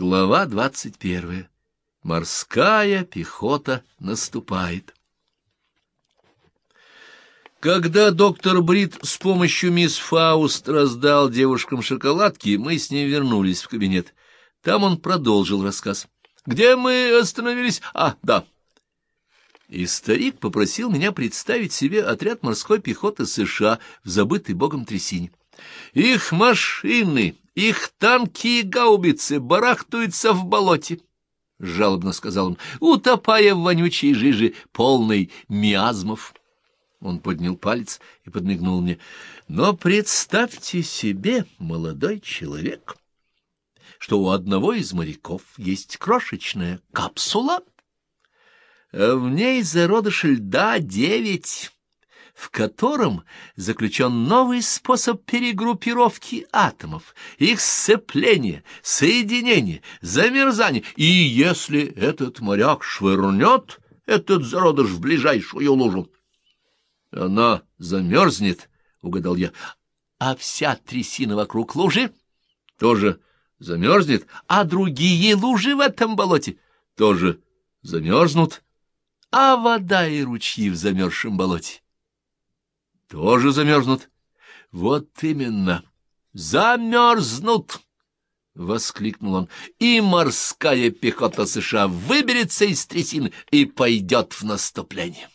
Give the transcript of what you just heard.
Глава двадцать первая. Морская пехота наступает. Когда доктор Брит с помощью мисс Фауст раздал девушкам шоколадки, мы с ним вернулись в кабинет. Там он продолжил рассказ. «Где мы остановились? А, да». И старик попросил меня представить себе отряд морской пехоты США в забытой богом трясине. Их машины, их танки и гаубицы барахтаются в болоте, — жалобно сказал он, утопая в вонючей жиже, полной миазмов. Он поднял палец и подмигнул мне. Но представьте себе, молодой человек, что у одного из моряков есть крошечная капсула, а в ней зародыш льда девять в котором заключен новый способ перегруппировки атомов, их сцепления, соединения, замерзания, и если этот моряк швырнет этот зародыш в ближайшую лужу, она замерзнет, — угадал я, — а вся трясина вокруг лужи тоже замерзнет, а другие лужи в этом болоте тоже замерзнут, а вода и ручьи в замерзшем болоте тоже замерзнут. — Вот именно, замерзнут! — воскликнул он. — И морская пехота США выберется из трясины и пойдет в наступление.